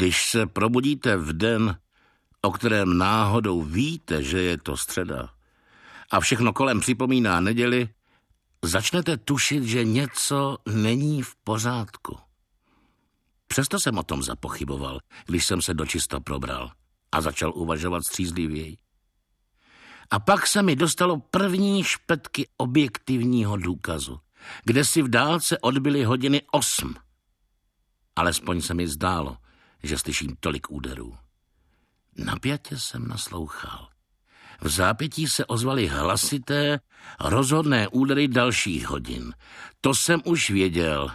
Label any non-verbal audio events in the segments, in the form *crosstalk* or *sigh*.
Když se probudíte v den, o kterém náhodou víte, že je to středa, a všechno kolem připomíná neděli, začnete tušit, že něco není v pořádku. Přesto jsem o tom zapochyboval, když jsem se dočisto probral a začal uvažovat střízlivěji. A pak se mi dostalo první špetky objektivního důkazu, kde si v dálce odbyly hodiny osm. Alespoň se mi zdálo, že slyším tolik úderů. Napjatě jsem naslouchal. V zápětí se ozvaly hlasité, rozhodné údery dalších hodin. To jsem už věděl,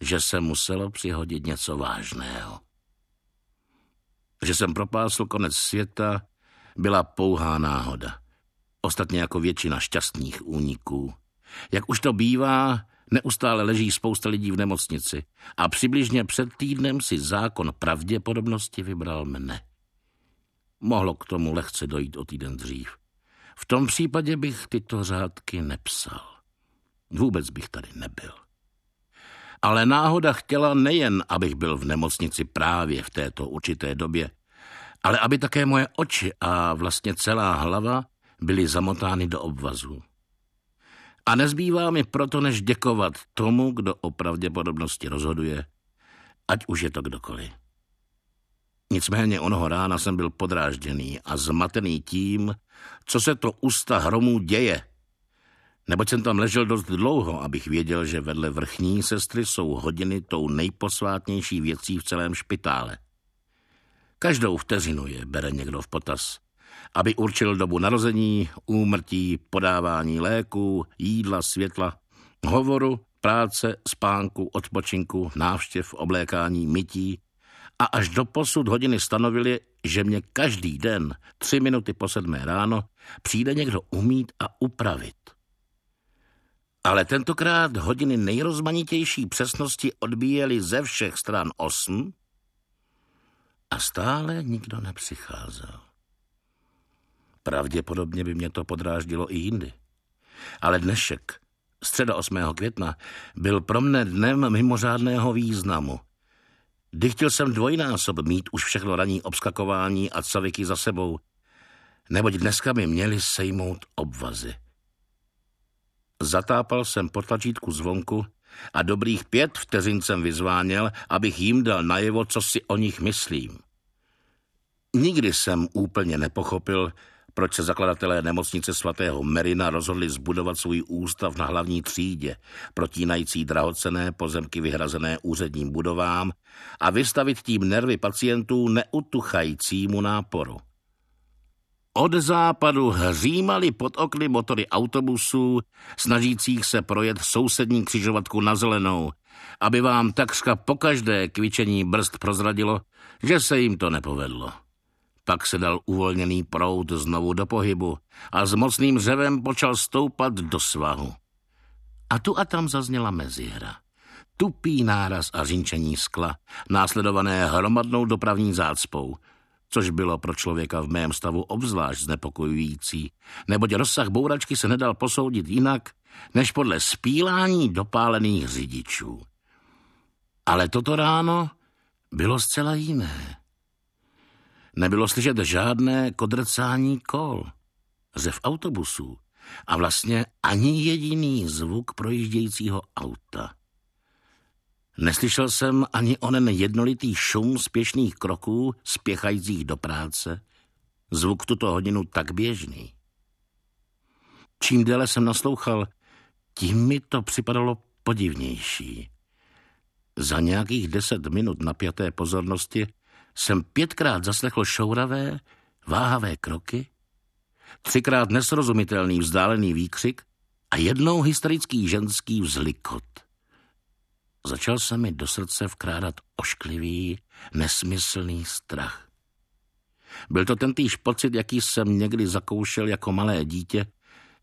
že se muselo přihodit něco vážného. Že jsem propásl konec světa, byla pouhá náhoda. Ostatně jako většina šťastných úniků. Jak už to bývá, neustále leží spousta lidí v nemocnici a přibližně před týdnem si zákon pravděpodobnosti vybral mne. Mohlo k tomu lehce dojít o týden dřív. V tom případě bych tyto řádky nepsal. Vůbec bych tady nebyl. Ale náhoda chtěla nejen, abych byl v nemocnici právě v této určité době, ale aby také moje oči a vlastně celá hlava byly zamotány do obvazu. A nezbývá mi proto, než děkovat tomu, kdo o pravděpodobnosti rozhoduje, ať už je to kdokoliv. Nicméně onoho rána jsem byl podrážděný a zmatený tím, co se to usta hromů děje. Neboť jsem tam ležel dost dlouho, abych věděl, že vedle vrchní sestry jsou hodiny tou nejposvátnější věcí v celém špitále. Každou vteřinu je bere někdo v potaz, aby určil dobu narození, úmrtí, podávání léků, jídla, světla, hovoru, práce, spánku, odpočinku, návštěv, oblékání, mytí, a až do posud hodiny stanovili, že mě každý den, tři minuty po sedmé ráno, přijde někdo umít a upravit. Ale tentokrát hodiny nejrozmanitější přesnosti odbíjely ze všech stran osm a stále nikdo nepřicházel. Pravděpodobně by mě to podráždilo i jindy. Ale dnešek, středa 8. května, byl pro mne dnem mimořádného významu – chtěl jsem dvojnásob mít už všechno ranní obskakování a caviky za sebou, neboť dneska mi měli sejmout obvazy. Zatápal jsem po tlačítku zvonku a dobrých pět vteřin jsem vyzváněl, abych jim dal najevo, co si o nich myslím. Nikdy jsem úplně nepochopil, proč se zakladatelé nemocnice svatého Merina rozhodli zbudovat svůj ústav na hlavní třídě, protínající drahocené pozemky vyhrazené úředním budovám a vystavit tím nervy pacientů neutuchajícímu náporu. Od západu hřímali pod okny motory autobusů, snažících se projet sousední křižovatku na zelenou, aby vám takřka po každé kvičení brzd prozradilo, že se jim to nepovedlo. Pak se dal uvolněný proud znovu do pohybu a s mocným řevem počal stoupat do svahu. A tu a tam zazněla mezihra. Tupý náraz a řinčení skla, následované hromadnou dopravní zácpou, což bylo pro člověka v mém stavu obzvlášť znepokojující, neboť rozsah bouračky se nedal posoudit jinak, než podle spílání dopálených řidičů. Ale toto ráno bylo zcela jiné. Nebylo slyšet žádné kodrcání kol, řev autobusů a vlastně ani jediný zvuk projíždějícího auta. Neslyšel jsem ani onen jednolitý šum spěšných kroků spěchajících do práce, zvuk tuto hodinu tak běžný. Čím déle jsem naslouchal, tím mi to připadalo podivnější. Za nějakých deset minut napjaté pozornosti jsem pětkrát zaslechl šouravé, váhavé kroky, třikrát nesrozumitelný vzdálený výkřik a jednou hysterický ženský vzlikot. Začal se mi do srdce vkrádat ošklivý, nesmyslný strach. Byl to tentýž pocit, jaký jsem někdy zakoušel jako malé dítě,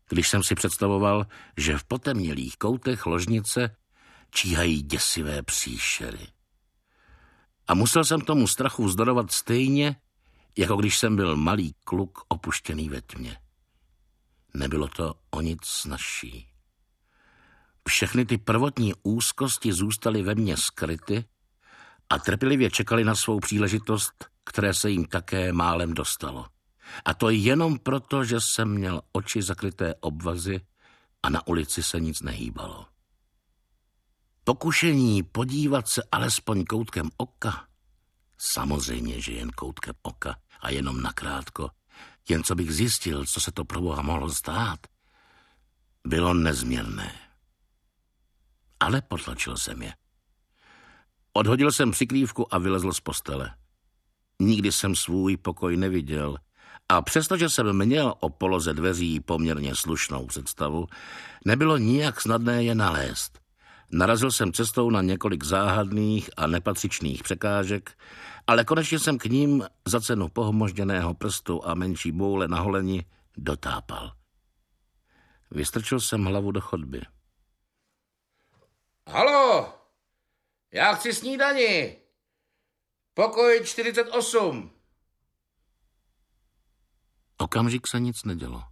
když jsem si představoval, že v potemnělých koutech ložnice číhají děsivé příšery. A musel jsem tomu strachu vzdorovat stejně, jako když jsem byl malý kluk opuštěný ve tmě. Nebylo to o nic snažší. Všechny ty prvotní úzkosti zůstaly ve mně skryty a trpělivě čekali na svou příležitost, které se jim také málem dostalo. A to jenom proto, že jsem měl oči zakryté obvazy a na ulici se nic nehýbalo. Pokušení podívat se alespoň koutkem oka, samozřejmě, že jen koutkem oka a jenom nakrátko, jen co bych zjistil, co se to pro Boha mohlo stát, bylo nezměrné. Ale potlačil jsem je. Odhodil jsem přikrývku a vylezl z postele. Nikdy jsem svůj pokoj neviděl a přestože jsem měl o poloze dveří poměrně slušnou představu, nebylo nijak snadné je nalézt. Narazil jsem cestou na několik záhadných a nepatřičných překážek, ale konečně jsem k ním za cenu pohmožděného prstu a menší boule na holeni dotápal. Vystrčil jsem hlavu do chodby. Halo, já chci snídani. Pokoj 48. Okamžik se nic nedělo.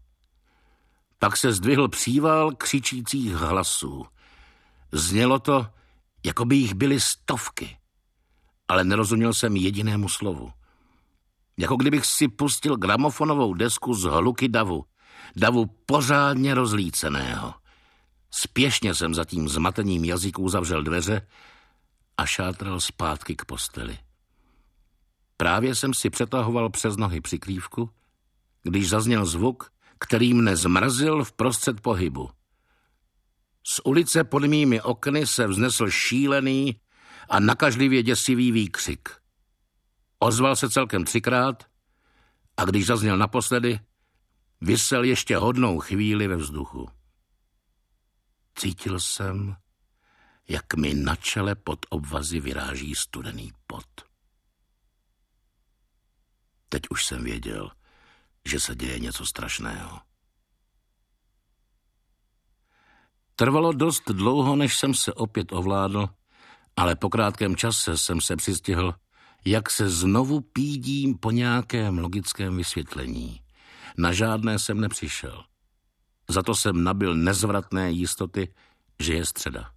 Pak se zdvihl příval křičících hlasů. Znělo to, jako by jich byly stovky, ale nerozuměl jsem jedinému slovu. Jako kdybych si pustil gramofonovou desku z hluky davu, davu pořádně rozlíceného. Spěšně jsem za tím zmatením jazyků zavřel dveře a šátral zpátky k posteli. Právě jsem si přetahoval přes nohy přikrývku, když zazněl zvuk, který mne zmrazil v prostřed pohybu. Z ulice pod mými okny se vznesl šílený a nakažlivě děsivý výkřik. Ozval se celkem třikrát a když zazněl naposledy, vysel ještě hodnou chvíli ve vzduchu. Cítil jsem, jak mi na čele pod obvazy vyráží studený pot. Teď už jsem věděl, že se děje něco strašného. Trvalo dost dlouho, než jsem se opět ovládl, ale po krátkém čase jsem se přistihl, jak se znovu pídím po nějakém logickém vysvětlení. Na žádné jsem nepřišel. Za to jsem nabil nezvratné jistoty, že je středa.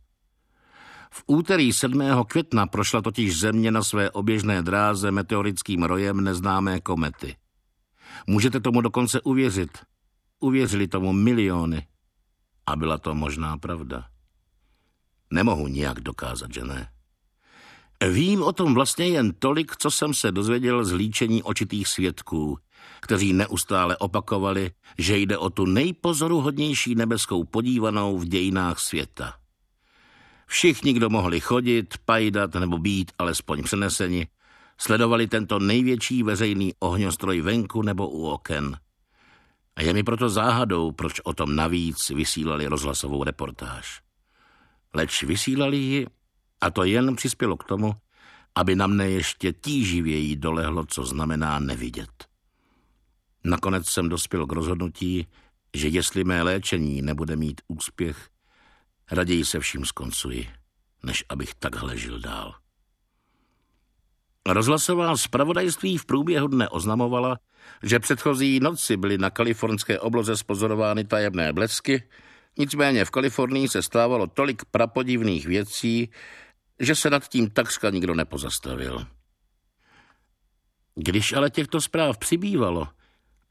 V úterý 7. května prošla totiž Země na své oběžné dráze meteorickým rojem neznámé komety. Můžete tomu dokonce uvěřit. Uvěřili tomu miliony. A byla to možná pravda. Nemohu nijak dokázat, že ne. Vím o tom vlastně jen tolik, co jsem se dozvěděl z líčení očitých svědků, kteří neustále opakovali, že jde o tu nejpozoruhodnější nebeskou podívanou v dějinách světa. Všichni, kdo mohli chodit, pajdat nebo být alespoň přeneseni, sledovali tento největší veřejný ohňostroj venku nebo u oken. A je mi proto záhadou, proč o tom navíc vysílali rozhlasovou reportáž. Leč vysílali ji a to jen přispělo k tomu, aby na mne ještě tíživěji dolehlo, co znamená nevidět. Nakonec jsem dospěl k rozhodnutí, že jestli mé léčení nebude mít úspěch, raději se vším skoncuji, než abych takhle žil dál. Rozhlasová zpravodajství v průběhu dne oznamovala, že předchozí noci byly na kalifornské obloze spozorovány tajemné blesky, nicméně v Kalifornii se stávalo tolik prapodivných věcí, že se nad tím takřka nikdo nepozastavil. Když ale těchto zpráv přibývalo,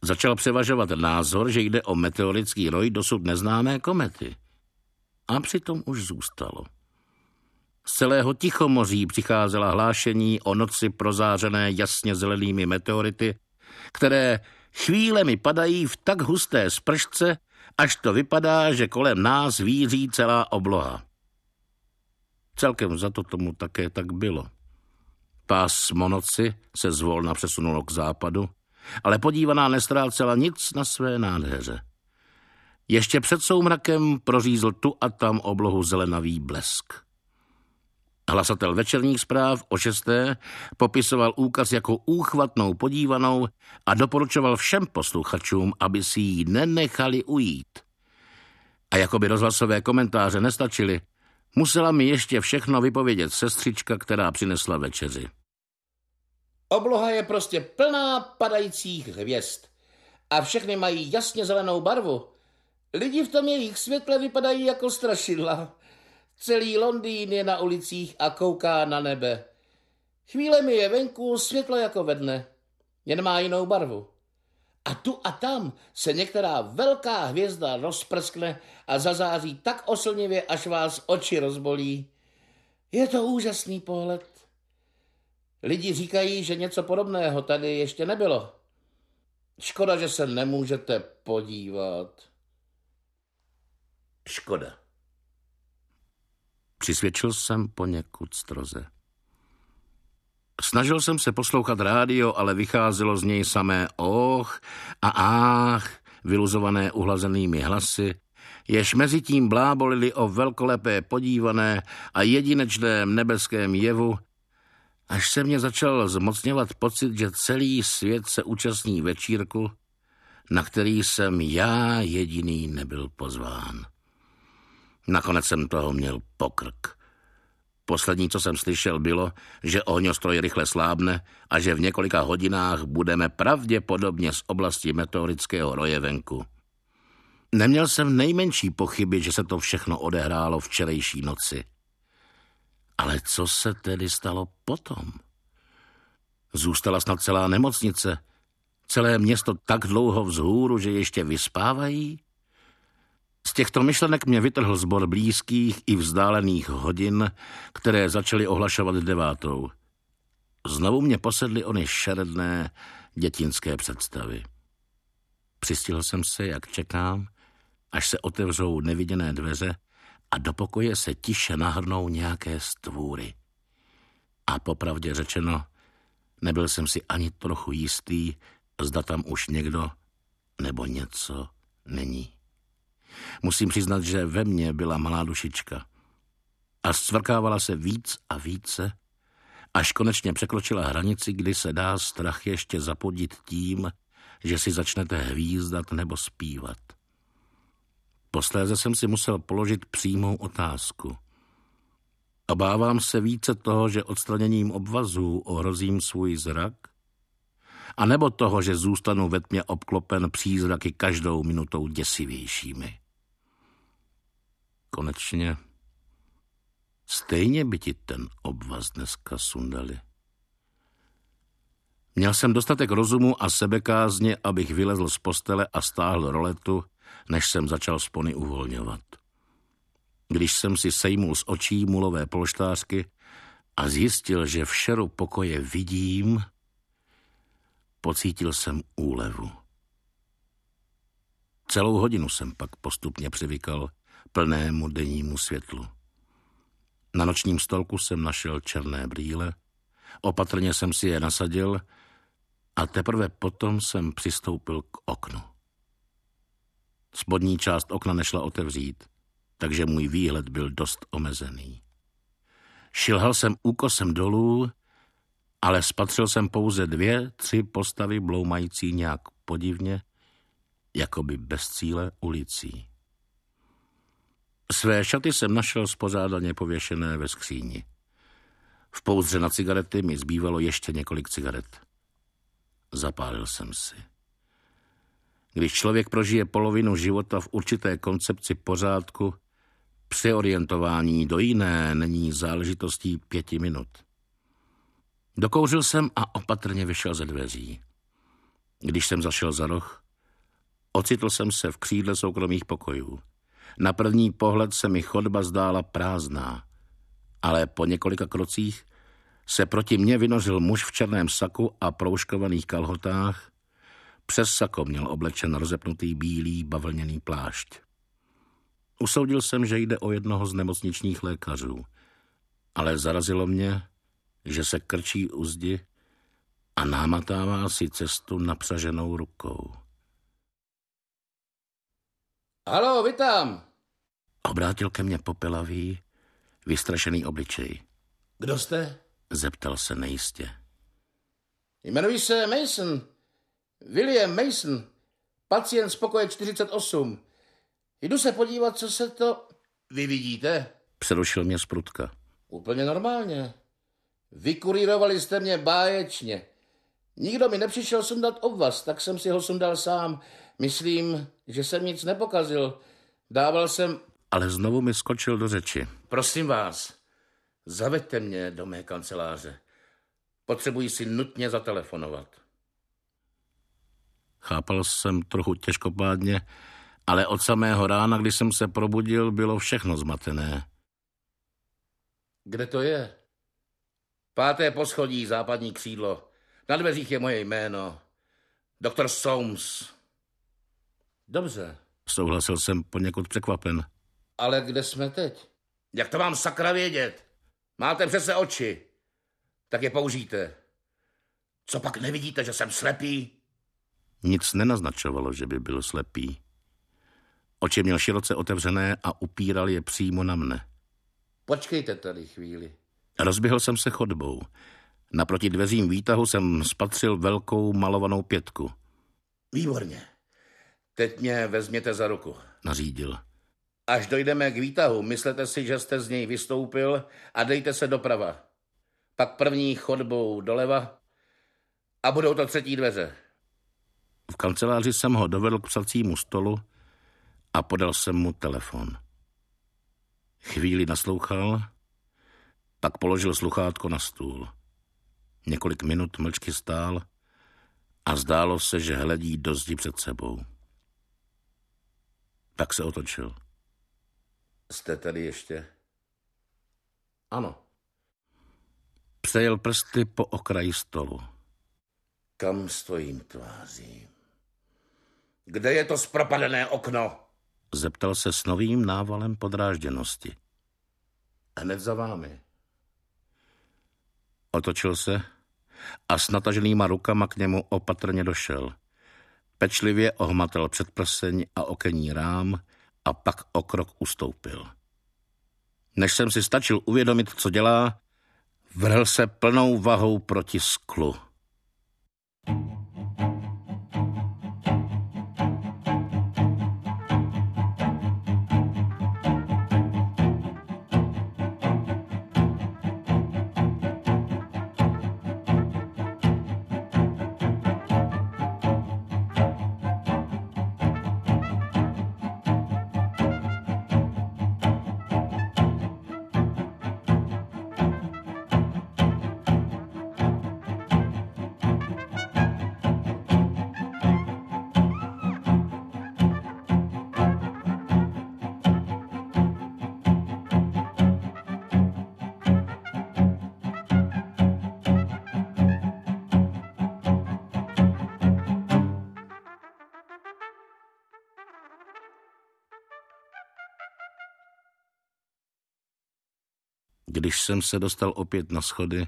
začal převažovat názor, že jde o meteorický roj dosud neznámé komety. A přitom už zůstalo. Z celého Tichomoří přicházela hlášení o noci prozářené jasně zelenými meteority, které chvílemi padají v tak husté spršce, až to vypadá, že kolem nás víří celá obloha. Celkem za to tomu také tak bylo. Pás monoci se zvolna přesunulo k západu, ale podívaná nestrácela nic na své nádheře. Ještě před soumrakem prořízl tu a tam oblohu zelenavý blesk. Hlasatel večerních zpráv o šesté popisoval úkaz jako úchvatnou podívanou a doporučoval všem posluchačům, aby si ji nenechali ujít. A jako by rozhlasové komentáře nestačily, musela mi ještě všechno vypovědět sestřička, která přinesla večeři. Obloha je prostě plná padajících hvězd a všechny mají jasně zelenou barvu. Lidi v tom jejich světle vypadají jako strašidla. Celý Londýn je na ulicích a kouká na nebe. Chvílemi je venku světlo jako ve dne, jen má jinou barvu. A tu a tam se některá velká hvězda rozprskne a zazáří tak oslnivě, až vás oči rozbolí. Je to úžasný pohled. Lidi říkají, že něco podobného tady ještě nebylo. Škoda, že se nemůžete podívat. Škoda. Přisvědčil jsem poněkud stroze. Snažil jsem se poslouchat rádio, ale vycházelo z něj samé och a ách, vyluzované uhlazenými hlasy, jež mezi tím blábolili o velkolepé podívané a jedinečném nebeském jevu, až se mě začal zmocňovat pocit, že celý svět se účastní večírku, na který jsem já jediný nebyl pozván. Nakonec jsem toho měl pokrk. Poslední, co jsem slyšel, bylo, že ohňostroj rychle slábne a že v několika hodinách budeme pravděpodobně z oblasti meteorického roje venku. Neměl jsem nejmenší pochyby, že se to všechno odehrálo včerejší noci. Ale co se tedy stalo potom? Zůstala snad celá nemocnice, celé město tak dlouho vzhůru, že ještě vyspávají? Z těchto myšlenek mě vytrhl zbor blízkých i vzdálených hodin, které začaly ohlašovat devátou. Znovu mě posedly ony šeredné dětinské představy. Přistihl jsem se, jak čekám, až se otevřou neviděné dveře a do pokoje se tiše nahrnou nějaké stvůry. A popravdě řečeno, nebyl jsem si ani trochu jistý, zda tam už někdo nebo něco není. Musím přiznat, že ve mně byla malá dušička. A zcvrkávala se víc a více, až konečně překročila hranici, kdy se dá strach ještě zapodit tím, že si začnete hvízdat nebo zpívat. Posléze jsem si musel položit přímou otázku. Obávám se více toho, že odstraněním obvazů ohrozím svůj zrak, a nebo toho, že zůstanu ve tmě obklopen přízraky každou minutou děsivějšími. Konečně stejně by ti ten obvaz dneska sundali. Měl jsem dostatek rozumu a sebekázně, abych vylezl z postele a stáhl roletu, než jsem začal spony uvolňovat. Když jsem si sejmul z očí mulové polštářky a zjistil, že v šeru pokoje vidím, pocítil jsem úlevu. Celou hodinu jsem pak postupně přivykal plnému dennímu světlu. Na nočním stolku jsem našel černé brýle, opatrně jsem si je nasadil a teprve potom jsem přistoupil k oknu. Spodní část okna nešla otevřít, takže můj výhled byl dost omezený. Šilhal jsem úkosem dolů, ale spatřil jsem pouze dvě, tři postavy bloumající nějak podivně, jako by bez cíle ulicí. Své šaty jsem našel spořádaně pověšené ve skříni. V pouzdře na cigarety mi zbývalo ještě několik cigaret. Zapálil jsem si. Když člověk prožije polovinu života v určité koncepci pořádku, přeorientování do jiné není záležitostí pěti minut. Dokouřil jsem a opatrně vyšel ze dveří. Když jsem zašel za roh, ocitl jsem se v křídle soukromých pokojů. Na první pohled se mi chodba zdála prázdná, ale po několika krocích se proti mně vynořil muž v černém saku a prouškovaných kalhotách. Přes sako měl oblečen rozepnutý bílý bavlněný plášť. Usoudil jsem, že jde o jednoho z nemocničních lékařů, ale zarazilo mě, že se krčí u zdi a námatává si cestu napřaženou rukou. Halo, vy tam! Obrátil ke mně popelavý, vystrašený obličej. Kdo jste? Zeptal se nejistě. Jmenuji se Mason. William Mason. Pacient z pokoje 48. Jdu se podívat, co se to... Vy vidíte? Přerušil mě z prutka. Úplně normálně. Vykurýrovali jste mě báječně. Nikdo mi nepřišel sundat obvaz, tak jsem si ho sundal sám. Myslím, že jsem nic nepokazil. Dával jsem... Ale znovu mi skočil do řeči. Prosím vás, zaveďte mě do mé kanceláře. Potřebuji si nutně zatelefonovat. Chápal jsem trochu těžkopádně, ale od samého rána, kdy jsem se probudil, bylo všechno zmatené. Kde to je? Páté poschodí, západní křídlo. Na dveřích je moje jméno. Doktor Soames. Dobře. Souhlasil jsem poněkud překvapen. Ale kde jsme teď? Jak to mám sakra vědět? Máte přece oči. Tak je použijte. Co pak nevidíte, že jsem slepý? Nic nenaznačovalo, že by byl slepý. Oči měl široce otevřené a upíral je přímo na mne. Počkejte tady chvíli. Rozběhl jsem se chodbou. Naproti dveřím výtahu jsem spatřil velkou malovanou pětku. Výborně. Teď mě vezměte za ruku. Nařídil. Až dojdeme k výtahu, myslete si, že jste z něj vystoupil a dejte se doprava. Pak první chodbou doleva a budou to třetí dveře. V kanceláři jsem ho dovedl k psacímu stolu a podal jsem mu telefon. Chvíli naslouchal, pak položil sluchátko na stůl. Několik minut mlčky stál a zdálo se, že hledí do zdi před sebou. Pak se otočil. Jste tady ještě? Ano. Přejel prsty po okraji stolu. Kam stojím tváří? Kde je to zpropadené okno? Zeptal se s novým návalem podrážděnosti. Hned za vámi. Otočil se a s nataženýma rukama k němu opatrně došel. Pečlivě ohmatel předprseň a okenní rám a pak o krok ustoupil. Než jsem si stačil uvědomit, co dělá, vrhl se plnou vahou proti sklu. Když jsem se dostal opět na schody,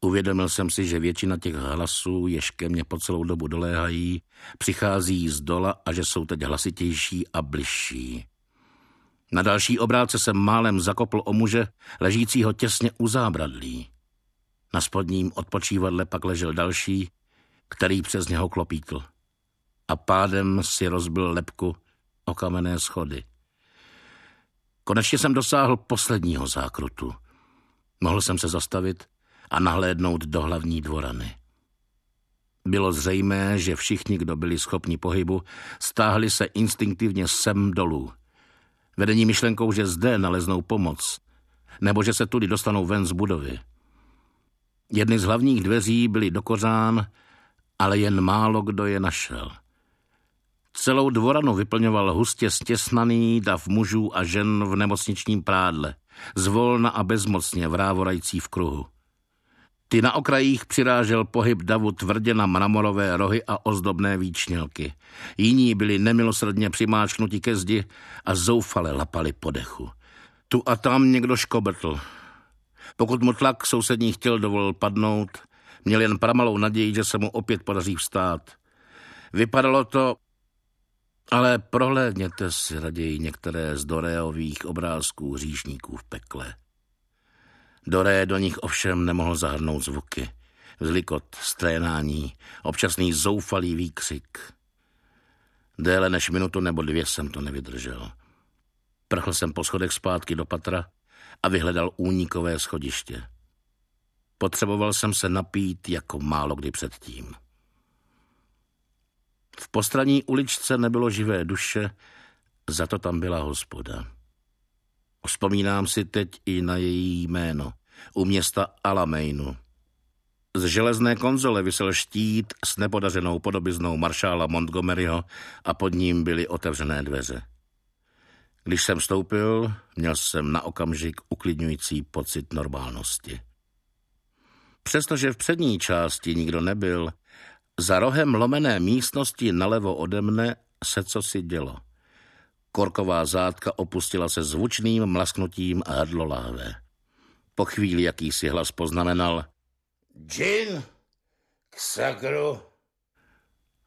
uvědomil jsem si, že většina těch hlasů, jež ke mně po celou dobu doléhají, přichází z dola a že jsou teď hlasitější a bližší. Na další obrátce jsem málem zakopl o muže, ležícího těsně u zábradlí. Na spodním odpočívadle pak ležel další, který přes něho klopítl. A pádem si rozbil lepku o kamenné schody. Konečně jsem dosáhl posledního zákrutu. Mohl jsem se zastavit a nahlédnout do hlavní dvorany. Bylo zřejmé, že všichni, kdo byli schopni pohybu, stáhli se instinktivně sem dolů. Vedení myšlenkou, že zde naleznou pomoc, nebo že se tudy dostanou ven z budovy. Jedny z hlavních dveří byly dokořán, ale jen málo kdo je našel – Celou dvoranu vyplňoval hustě stěsnaný dav mužů a žen v nemocničním prádle, zvolna a bezmocně vrávorající v kruhu. Ty na okrajích přirážel pohyb davu tvrdě na mramorové rohy a ozdobné výčnělky. Jiní byli nemilosrdně přimáčknuti ke zdi a zoufale lapali po dechu. Tu a tam někdo škobetl. Pokud mu tlak sousední chtěl dovolil padnout, měl jen pramalou naději, že se mu opět podaří vstát. Vypadalo to, ale prohlédněte si raději některé z Doreových obrázků hříšníků v pekle. Doré do nich ovšem nemohl zahrnout zvuky. Vzlikot, strénání, občasný zoufalý výkřik. Déle než minutu nebo dvě jsem to nevydržel. Prchl jsem po schodech zpátky do patra a vyhledal únikové schodiště. Potřeboval jsem se napít jako málo kdy předtím. V postraní uličce nebylo živé duše, za to tam byla hospoda. Vzpomínám si teď i na její jméno, u města Alamejnu. Z železné konzole vysel štít s nepodařenou podobiznou maršála Montgomeryho a pod ním byly otevřené dveře. Když jsem vstoupil, měl jsem na okamžik uklidňující pocit normálnosti. Přestože v přední části nikdo nebyl, za rohem lomené místnosti nalevo ode mne se co si dělo. Korková zádka opustila se zvučným mlasknutím a hrdlo láhve. Po chvíli jakýsi hlas poznamenal Gin? K sakru?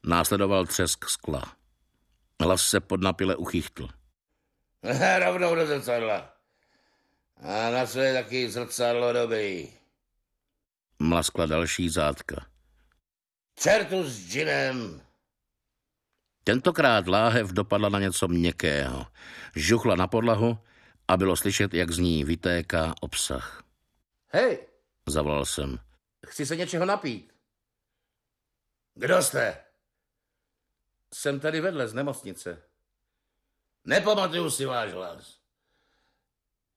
Následoval třesk skla. Hlas se podnapile uchychtl. *laughs* Rovnou do zrcadla. A na co je taky zrcadlo dobrý? Mlaskla další zádka. Čertu s džinem. Tentokrát láhev dopadla na něco měkkého. Žuchla na podlahu a bylo slyšet, jak z ní vytéká obsah. Hej, Zavolal jsem. chci se něčeho napít. Kdo jste? Jsem tady vedle z nemocnice. Nepamatuju si váš hlas.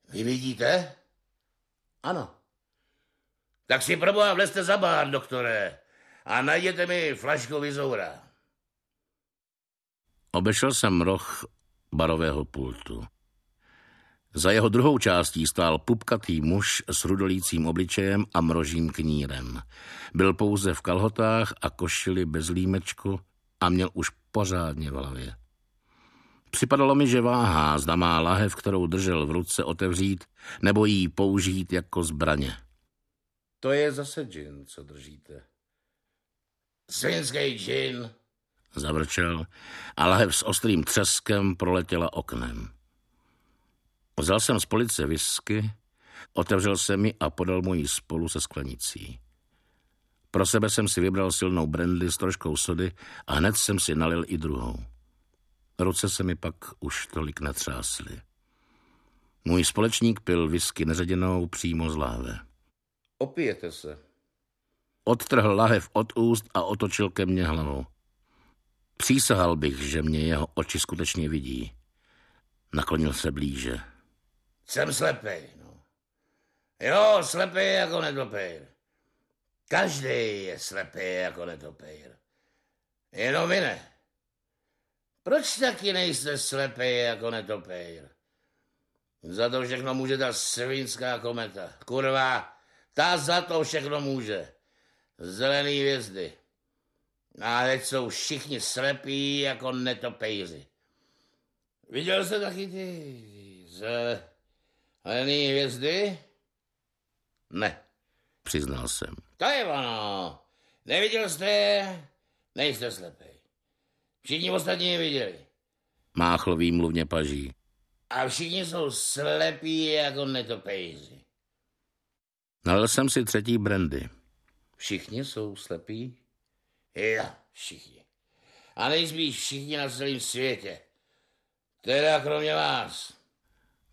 Vy vidíte? Ano. Tak si proboha vlezte za bar, doktore, a najděte mi flašku vizoura. Obešel jsem roh barového pultu. Za jeho druhou částí stál pupkatý muž s rudolícím obličejem a mrožím knírem. Byl pouze v kalhotách a košili bez límečku a měl už pořádně v hlavě. Připadalo mi, že váhá, zda má lahev, kterou držel v ruce, otevřít nebo jí použít jako zbraně. To je zase džin, co držíte. Svinský džin. Zavrčel a lahev s ostrým třeskem proletěla oknem. Vzal jsem z police whisky, otevřel jsem ji a podal mu ji spolu se sklenicí. Pro sebe jsem si vybral silnou brandy s troškou sody a hned jsem si nalil i druhou. Ruce se mi pak už tolik netřásly. Můj společník pil whisky neředěnou přímo z láhve. Opijete se. Odtrhl lahev od úst a otočil ke mně hlavou. Přísahal bych, že mě jeho oči skutečně vidí. Naklonil se blíže. Jsem slepej, no. Jo, slepej jako netopejr. Každý je slepej jako netopejr. Jenom vy ne. Proč taky nejste slepej jako netopejr? Za to všechno může ta svinská kometa. Kurva, ta za to všechno může. Zelený hvězdy. A teď jsou všichni slepí jako netopejři. Viděl jste taky ty zelený hvězdy? Ne, přiznal jsem. To je ono. Neviděl jste? Nejste slepý. Všichni ostatní je viděli. Máchl výmluvně paží. A všichni jsou slepí jako netopejři. Nalil jsem si třetí brandy. Všichni jsou slepí? Jo, všichni. A nejspíš všichni na celém světě. Teda kromě vás.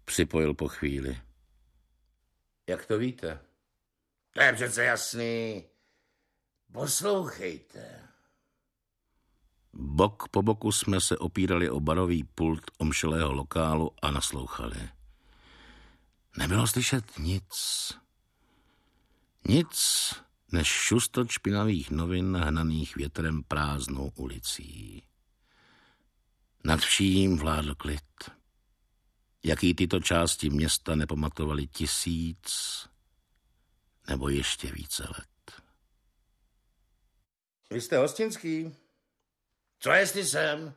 Připojil po chvíli. Jak to víte? To je přece jasný. Poslouchejte. Bok po boku jsme se opírali o barový pult omšelého lokálu a naslouchali. Nebylo slyšet nic. Nic než šustot špinavých novin hnaných větrem prázdnou ulicí. Nad vším vládl klid. Jaký tyto části města nepamatovali tisíc nebo ještě více let. Vy jste hostinský? Co jestli jsem?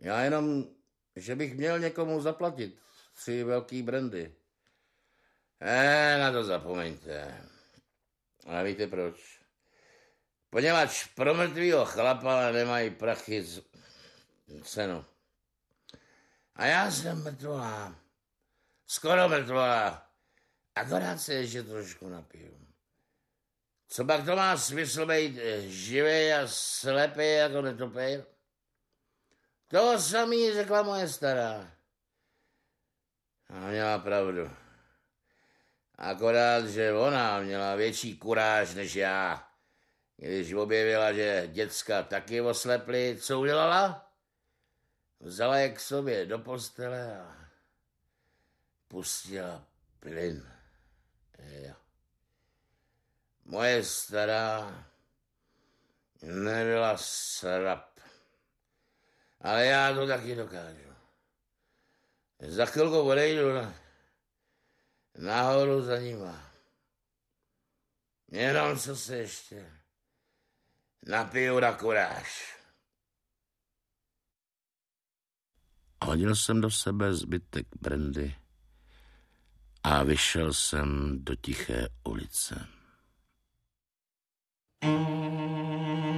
Já jenom, že bych měl někomu zaplatit tři velký brandy. Eh, na to zapomeňte. A víte proč? Poněvadž pro mrtvýho chlapa nemají prachy z... cenu. A já jsem mrtvá. Skoro mrtvá. Akorát se ještě trošku napiju. Co pak to má smysl být živý a slepý jako netopej? To samý řekla moje stará. A měla pravdu. Akorát, že ona měla větší kuráž než já. Když objevila, že děcka taky osleply, co udělala? Vzala je k sobě do postele a pustila plyn. Jo. Moje stará nebyla srap. Ale já to taky dokážu. Za chvilku odejdu na, nahoru za nima. Jenom co se ještě napiju na kuráž. Hodil jsem do sebe zbytek brandy a vyšel jsem do tiché ulice. you